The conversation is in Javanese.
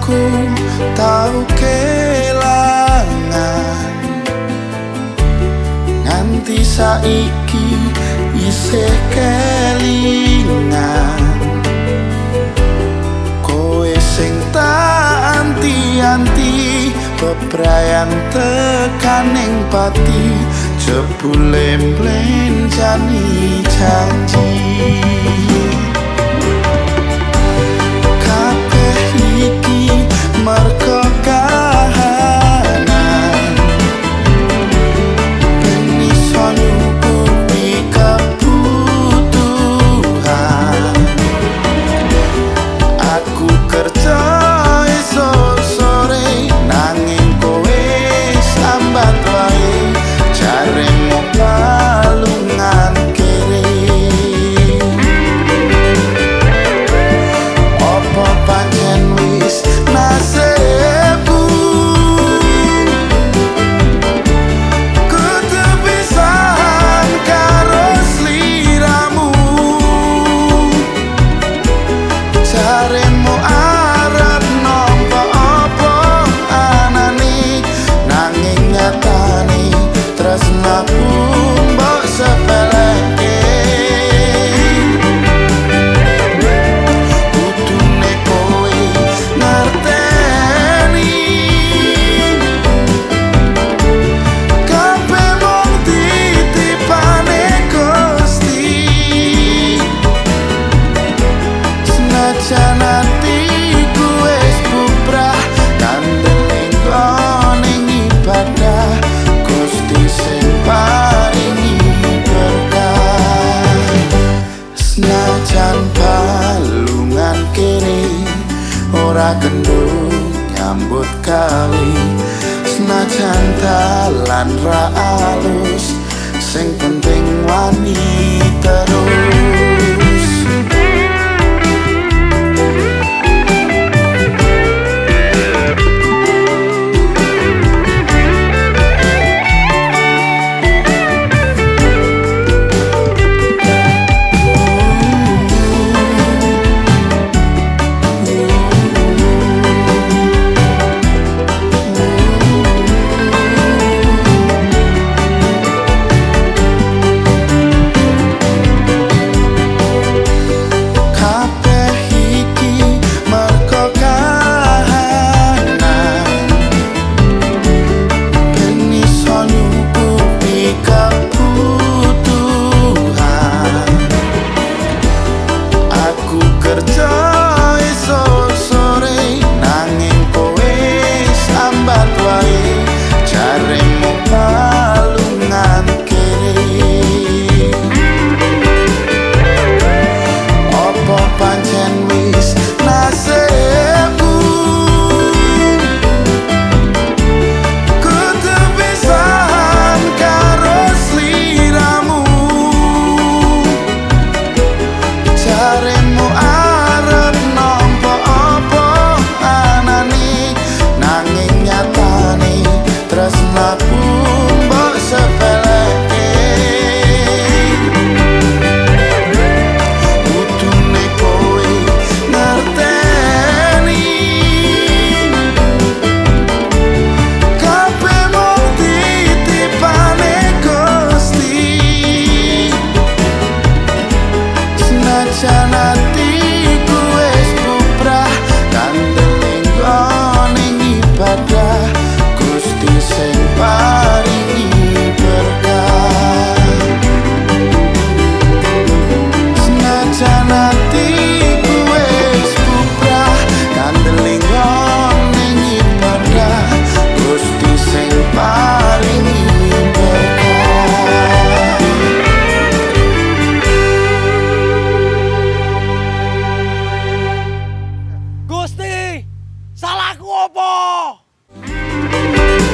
aku tahu kelangan nganti saiki isih kelingan koe sing tak anti-anti peprayan tekan pati jebule mlencani janji, janji. ora kendung nyambut kali senajan talan ra alus sing penting wani serca rencana